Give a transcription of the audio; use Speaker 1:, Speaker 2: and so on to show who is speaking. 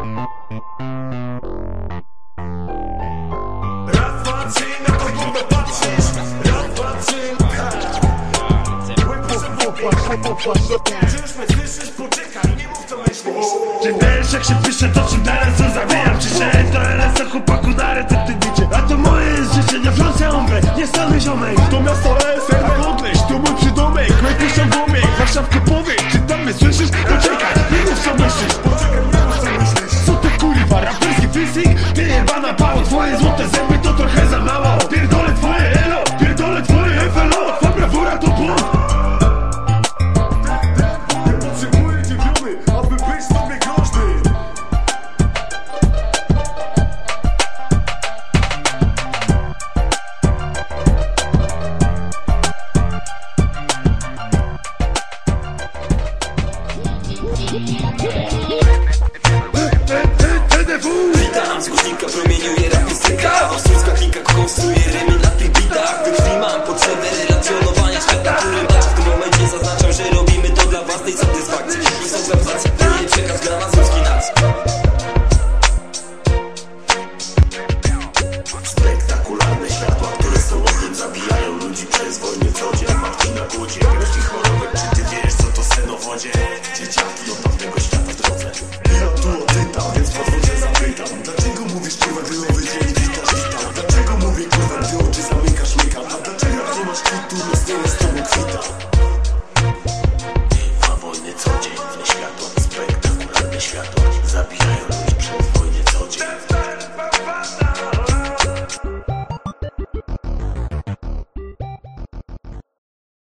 Speaker 1: Raz, dwa, na to patrzysz Raz, dwa, trzy, Czy już mnie słyszysz? Poczekaj, nie mów co myślisz
Speaker 2: wiesz jak się pisze to czym teraz to zawijam? Czy się to LS a chłopaku na recepty bicie A to moje jest życie, nie wrzące ombre, nie stary ziomek To
Speaker 1: miasto ESL na odleść,
Speaker 2: to mój
Speaker 1: przydomek.
Speaker 2: Łeb puszczam
Speaker 1: domek,
Speaker 2: Warszawkę powie. Czy tam mnie słyszysz? Poczekaj, nie mów co
Speaker 1: myślisz
Speaker 2: basic Ty jebana pało, twoje złote zęby to trochę za mało. Pierdolę twoje elo, pierdolę twoje FLO Fabra wora to błąd.
Speaker 1: Nie potrzebuję dziewczyny, aby być tobie groźny. Yeah.